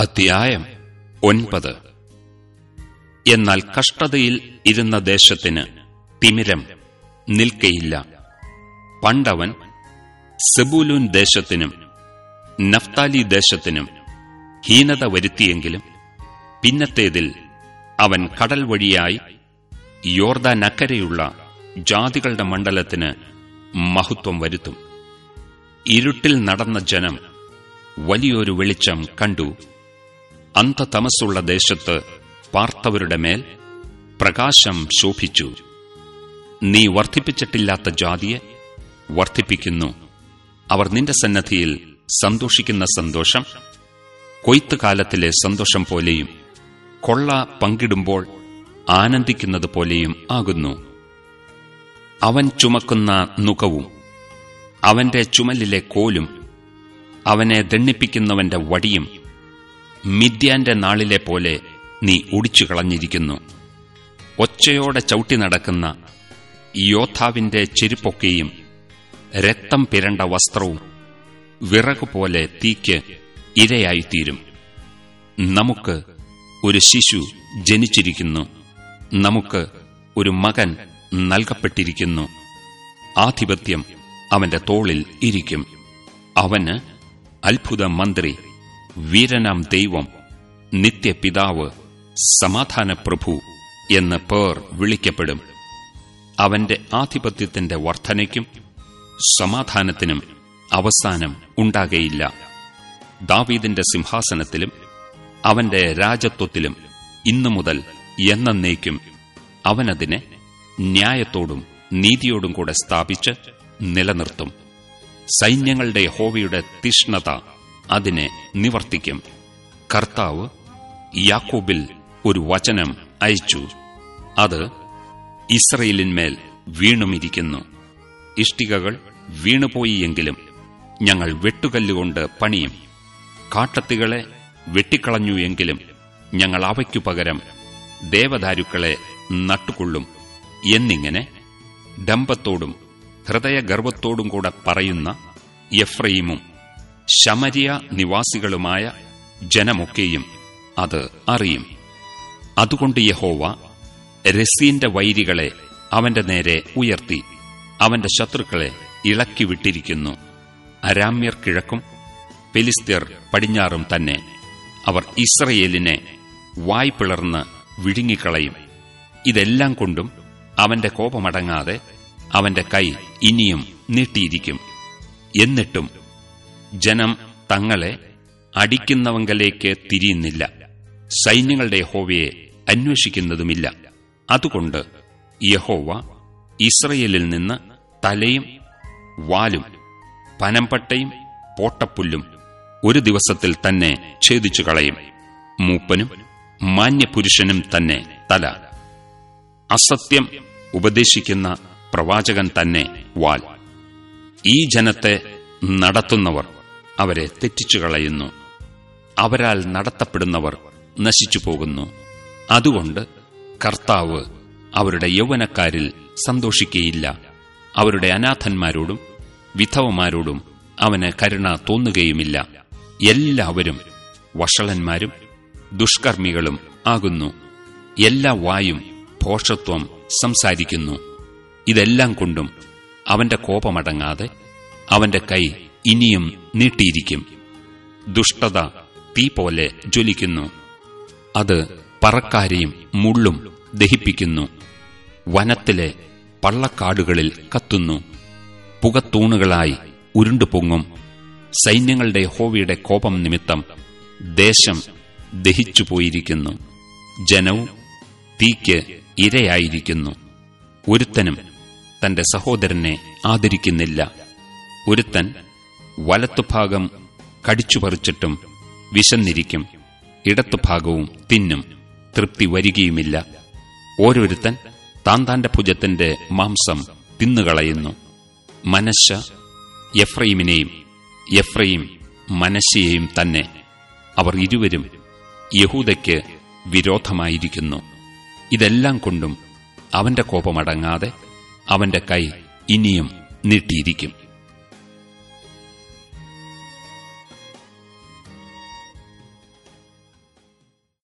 അധ്യായം ഒൻപത്. എന്നാൽ കഷ്ടതയിൽ ഇരുന്ന ദേശത്തിന് തിമിരം നിൽക്കയില്ല. പണ്ടവൻ സെബൂലൂൻ ദേശത്തിനും നഫ്താലി ദേശത്തിനും ഹീനത വരുത്തിയെങ്കിലും പിന്നത്തേതിൽ അവൻ കടൽ വഴിയായി യോർദാനക്കരയുള്ള ജാതികളുടെ മണ്ഡലത്തിന് മഹത്വം വരുത്തും. ഇരുട്ടിൽ നടന്ന ജനം വലിയൊരു വെളിച്ചം കണ്ടു. അന്ധതമസ്സുള്ള ദേശത്ത് പാർത്തവരുടെ മേൽ പ്രകാശം ശോഭിച്ചു. നീ വർദ്ധിപ്പിച്ചിട്ടില്ലാത്ത ജാതിയെ വർദ്ധിപ്പിക്കുന്നു. അവർ നിന്റെ സന്നദ്ധിയിൽ സന്തോഷിക്കുന്ന സന്തോഷം കൊയ്ത്തുകാലത്തിലെ സന്തോഷം പോലെയും കൊള്ള പങ്കിടുമ്പോൾ ആനന്ദിക്കുന്നത് പോലെയും ആകുന്നു. അവൻ ചുമക്കുന്ന നുകവും അവന്റെ ചുമലിലെ കോലും അവനെ ദണ്ണിപ്പിക്കുന്നവന്റെ വടിയും മിഥ്യാന്റെ നാളിലെ പോലെ നീ ഒടിച്ചു കളഞ്ഞിരിക്കുന്നു ഒച്ചയോടെ ചവിട്ടി നടക്കുന്ന യോദ്ധാവിന്റെ ചെരുപ്പൊക്കെയും രക്തം പിരണ്ട വസ്ത്രവും വിറകുപോലെ തീക്ക് ഇരയായിത്തീരും. നമുക്ക് ഒരു ശിശു ജനിച്ചിരിക്കുന്നു. നമുക്ക് ഒരു മകൻ നൽകപ്പെട്ടിരിക്കുന്നു. ആധിപത്യം അവന്റെ തോളിൽ ഇരിക്കും. അവന് അത്ഭുത മന്ത്രി വീരനാം ദൈവം നിത്യപിതാവ് സമാധാന പ്രഭു എന്ന് പേർ വിളിക്കപ്പെടും. അവന്റെ ആധിപത്യത്തിന്റെ വർധനയ്ക്കും സമാധാനത്തിനും അവസാനം ഉണ്ടാകയില്ല. ദാവീദിന്റെ സിംഹാസനത്തിലും അവന്റെ രാജത്വത്തിലും ഇന്നു മുതൽ എന്നേക്കും അവനതിനെ ന്യായത്തോടും നീതിയോടും കൂടെ സ്ഥാപിച്ച് നിലനിർത്തും. സൈന്യങ്ങളുടെ ഹോവിയുടെ തീഷ്ണത അതിനെ നിവർത്തിക്കും. കർത്താവ് യാക്കോബിൽ ഒരു വചനം അയച്ചു. അത് ഇസ്രയേലിന്മേൽ വീണുമിരിക്കുന്നു. ഇഷ്ടികകൾ വീണുപോയി എങ്കിലും ഞങ്ങൾ വെട്ടുകല്ലുകൊണ്ട് പണിയും. കാട്ടത്തികളെ വെട്ടിക്കളഞ്ഞു എങ്കിലും ഞങ്ങൾ അവയ്ക്കു പകരം ദേവദാരുക്കളെ നട്ടുകൊള്ളും എന്നിങ്ങനെ ഡംബത്തോടും ഹൃദയഗർവത്തോടും കൂടെ പറയുന്ന എഫ്രൈമും ശമരിയ നിവാസികളുമായ ജനമൊക്കെയും അത് അറിയും. അതുകൊണ്ട് യഹോവ രസീന്റെ വൈരികളെ അവന്റെ നേരെ ഉയർത്തി അവന്റെ ശത്രുക്കളെ ഇളക്കിവിട്ടിരിക്കുന്നു അരാമ്യർ കിഴക്കും പെലിസ്തീർ പടിഞ്ഞാറും തന്നെ അവർ ഇസ്രയേലിനെ വായ് പിളർന്ന് വിഴുങ്ങിക്കളയും. ഇതെല്ലാം കൊണ്ടും അവന്റെ കോപമടങ്ങാതെ അവന്റെ കൈ ഇനിയും നീട്ടിയിരിക്കും. എന്നിട്ടും ജനം തങ്ങളെ അടിക്കുന്നവങ്കലേക്ക് തിരിയുന്നില്ല. സൈന്യങ്ങളുടെ യഹോവയെ അന്വേഷിക്കുന്നതുമില്ല. അതുകൊണ്ട് യഹോവ ഇസ്രയേലിൽ നിന്ന് തലയും വാലും പനമ്പട്ടയും പോട്ടപ്പുല്ലും ഒരു ദിവസത്തിൽ തന്നെ ഛേദിച്ചു കളയും. മൂപ്പനും മാന്യപുരുഷനും തന്നെ തല. അസത്യം ഉപദേശിക്കുന്ന പ്രവാചകൻ തന്നെ വാൽ. ഈ ജനത്തെ നടത്തുന്നവർ അവരെ തെറ്റിച്ചു കളയുന്നു അവരാൽ നടത്തപ്പെടുന്നവർ നശിച്ചു പോകുന്നു അതുകൊണ്ട് കർത്താവ് അവരുടെ യൗവനക്കാരിൽ സന്തോഷിക്കയില്ല. അവരുടെ അനാഥന്മാരോടും വിധവമാരോടും അവന് കരുണ തോന്നുകയുമില്ല. എല്ലാവരും വഷളന്മാരും ദുഷ്കർമ്മികളും ആകുന്നു. എല്ലാ വായും പോഷത്വം സംസാരിക്കുന്നു. ഇതെല്ലാം കൊണ്ടും അവന്റെ കോപമടങ്ങാതെ അവന്റെ കൈ ഇനിയും നീട്ടിയിരിക്കും. ദുഷ്ടത തീ പോലെ ജ്വലിക്കുന്നു. അത് പറക്കാരെയും മുള്ളും ദഹിപ്പിക്കുന്നു. വനത്തിലെ പള്ളക്കാടുകളിൽ കത്തുന്നു. പുകത്തൂണുകളായി ഉരുണ്ടുപൊങ്ങും സൈന്യങ്ങളുടെ ഹോവിയുടെ കോപം നിമിത്തം ദേശം ദഹിച്ചുപോയിരിക്കുന്നു ജനവും തീക്ക് ഇരയായിരിക്കുന്നു. ഒരുത്തനും തന്റെ സഹോദരനെ ആദരിക്കുന്നില്ല. ഒരുത്തൻ വലത്തുഭാഗം കടിച്ചുപറിച്ചിട്ടും വിശന്നിരിക്കും. ഇടത്തുഭാഗവും തിന്നും. തൃപ്തി വരികയുമില്ല. ഓരോരുത്തൻ താൻ താന്റെ ഭുജത്തിന്റെ മാംസം തിന്നുകളയുന്നു. മനശ എഫ്രൈമിനെയും എഫ്രൈം മനശയെയും തന്നെ അവർ ഇരുവരും യഹൂദയ്ക്ക് വിരോധമായിരിക്കുന്നു. ഇതെല്ലാം കൊണ്ടും അവന്റെ കോപമടങ്ങാതെ അവന്റെ കൈ ഇനിയും നീട്ടിയിരിക്കും.